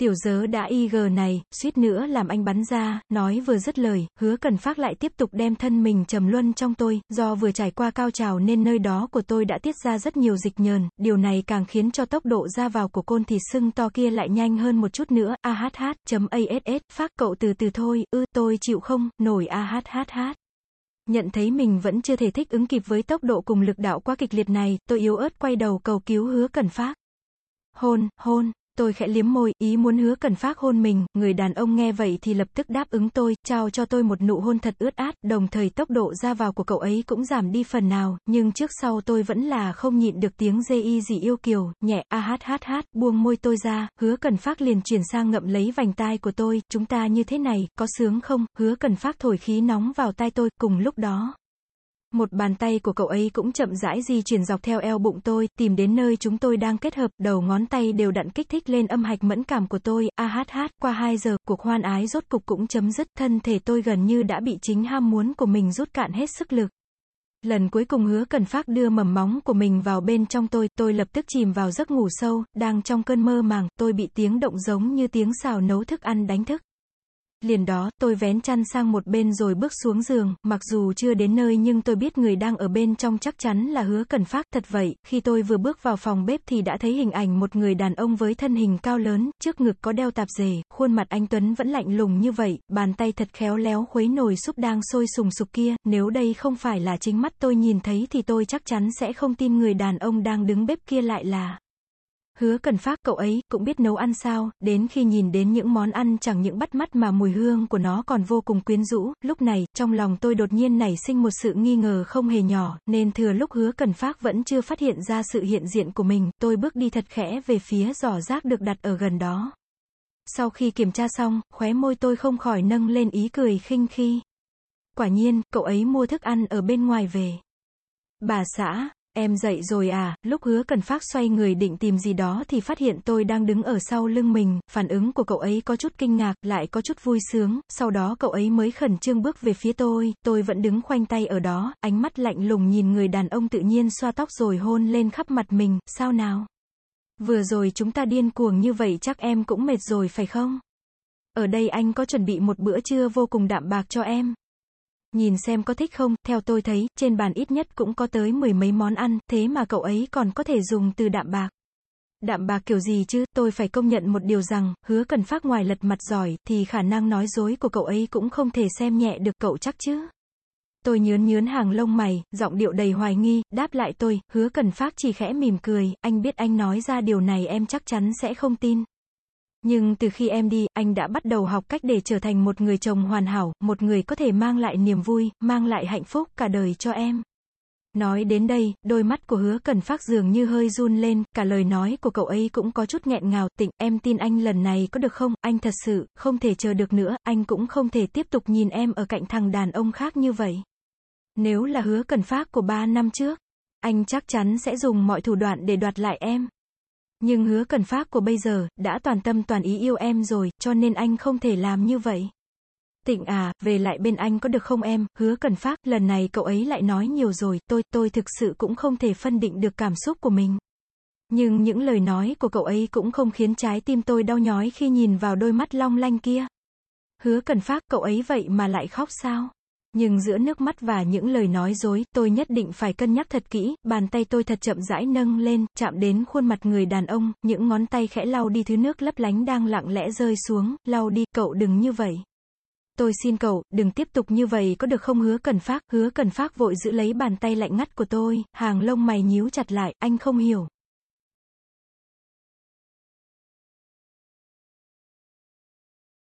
Tiểu dớ đã IG này, suýt nữa làm anh bắn ra, nói vừa dứt lời, hứa cần phát lại tiếp tục đem thân mình trầm luân trong tôi, do vừa trải qua cao trào nên nơi đó của tôi đã tiết ra rất nhiều dịch nhờn, điều này càng khiến cho tốc độ ra vào của côn thịt sưng to kia lại nhanh hơn một chút nữa, ahh, chấm ass, phát cậu từ từ thôi, ư, tôi chịu không, nổi ahh. Nhận thấy mình vẫn chưa thể thích ứng kịp với tốc độ cùng lực đạo quá kịch liệt này, tôi yếu ớt quay đầu cầu cứu hứa cần phát. Hôn, hôn. Tôi khẽ liếm môi, ý muốn hứa cần phát hôn mình, người đàn ông nghe vậy thì lập tức đáp ứng tôi, trao cho tôi một nụ hôn thật ướt át, đồng thời tốc độ ra vào của cậu ấy cũng giảm đi phần nào, nhưng trước sau tôi vẫn là không nhịn được tiếng dê y gì yêu kiều, nhẹ a hát hát hát, buông môi tôi ra, hứa cần phát liền chuyển sang ngậm lấy vành tai của tôi, chúng ta như thế này, có sướng không, hứa cần phát thổi khí nóng vào tai tôi, cùng lúc đó. Một bàn tay của cậu ấy cũng chậm rãi di chuyển dọc theo eo bụng tôi, tìm đến nơi chúng tôi đang kết hợp, đầu ngón tay đều đặn kích thích lên âm hạch mẫn cảm của tôi, a hát hát, qua 2 giờ, cuộc hoan ái rốt cục cũng chấm dứt, thân thể tôi gần như đã bị chính ham muốn của mình rút cạn hết sức lực. Lần cuối cùng hứa cần phát đưa mầm móng của mình vào bên trong tôi, tôi lập tức chìm vào giấc ngủ sâu, đang trong cơn mơ màng, tôi bị tiếng động giống như tiếng xào nấu thức ăn đánh thức. Liền đó, tôi vén chăn sang một bên rồi bước xuống giường, mặc dù chưa đến nơi nhưng tôi biết người đang ở bên trong chắc chắn là hứa cần phát. Thật vậy, khi tôi vừa bước vào phòng bếp thì đã thấy hình ảnh một người đàn ông với thân hình cao lớn, trước ngực có đeo tạp dề, khuôn mặt anh Tuấn vẫn lạnh lùng như vậy, bàn tay thật khéo léo khuấy nồi súp đang sôi sùng sục kia, nếu đây không phải là chính mắt tôi nhìn thấy thì tôi chắc chắn sẽ không tin người đàn ông đang đứng bếp kia lại là Hứa cần phát cậu ấy, cũng biết nấu ăn sao, đến khi nhìn đến những món ăn chẳng những bắt mắt mà mùi hương của nó còn vô cùng quyến rũ, lúc này, trong lòng tôi đột nhiên nảy sinh một sự nghi ngờ không hề nhỏ, nên thừa lúc hứa cần phát vẫn chưa phát hiện ra sự hiện diện của mình, tôi bước đi thật khẽ về phía giỏ rác được đặt ở gần đó. Sau khi kiểm tra xong, khóe môi tôi không khỏi nâng lên ý cười khinh khi. Quả nhiên, cậu ấy mua thức ăn ở bên ngoài về. Bà xã, Em dậy rồi à, lúc hứa cần phát xoay người định tìm gì đó thì phát hiện tôi đang đứng ở sau lưng mình, phản ứng của cậu ấy có chút kinh ngạc, lại có chút vui sướng, sau đó cậu ấy mới khẩn trương bước về phía tôi, tôi vẫn đứng khoanh tay ở đó, ánh mắt lạnh lùng nhìn người đàn ông tự nhiên xoa tóc rồi hôn lên khắp mặt mình, sao nào? Vừa rồi chúng ta điên cuồng như vậy chắc em cũng mệt rồi phải không? Ở đây anh có chuẩn bị một bữa trưa vô cùng đạm bạc cho em. Nhìn xem có thích không, theo tôi thấy, trên bàn ít nhất cũng có tới mười mấy món ăn, thế mà cậu ấy còn có thể dùng từ đạm bạc. Đạm bạc kiểu gì chứ, tôi phải công nhận một điều rằng, hứa cần phát ngoài lật mặt giỏi, thì khả năng nói dối của cậu ấy cũng không thể xem nhẹ được cậu chắc chứ. Tôi nhớn nhớn hàng lông mày, giọng điệu đầy hoài nghi, đáp lại tôi, hứa cần phát chỉ khẽ mỉm cười, anh biết anh nói ra điều này em chắc chắn sẽ không tin. Nhưng từ khi em đi, anh đã bắt đầu học cách để trở thành một người chồng hoàn hảo, một người có thể mang lại niềm vui, mang lại hạnh phúc cả đời cho em. Nói đến đây, đôi mắt của hứa cần phát dường như hơi run lên, cả lời nói của cậu ấy cũng có chút nghẹn ngào, tịnh, em tin anh lần này có được không, anh thật sự, không thể chờ được nữa, anh cũng không thể tiếp tục nhìn em ở cạnh thằng đàn ông khác như vậy. Nếu là hứa cần phát của ba năm trước, anh chắc chắn sẽ dùng mọi thủ đoạn để đoạt lại em. Nhưng hứa cần phát của bây giờ, đã toàn tâm toàn ý yêu em rồi, cho nên anh không thể làm như vậy. Tịnh à, về lại bên anh có được không em, hứa cần phát, lần này cậu ấy lại nói nhiều rồi, tôi, tôi thực sự cũng không thể phân định được cảm xúc của mình. Nhưng những lời nói của cậu ấy cũng không khiến trái tim tôi đau nhói khi nhìn vào đôi mắt long lanh kia. Hứa cần phát, cậu ấy vậy mà lại khóc sao? Nhưng giữa nước mắt và những lời nói dối, tôi nhất định phải cân nhắc thật kỹ, bàn tay tôi thật chậm rãi nâng lên, chạm đến khuôn mặt người đàn ông, những ngón tay khẽ lau đi thứ nước lấp lánh đang lặng lẽ rơi xuống, lau đi, cậu đừng như vậy. Tôi xin cậu, đừng tiếp tục như vậy có được không? Hứa cần phát, hứa cần phát vội giữ lấy bàn tay lạnh ngắt của tôi, hàng lông mày nhíu chặt lại, anh không hiểu.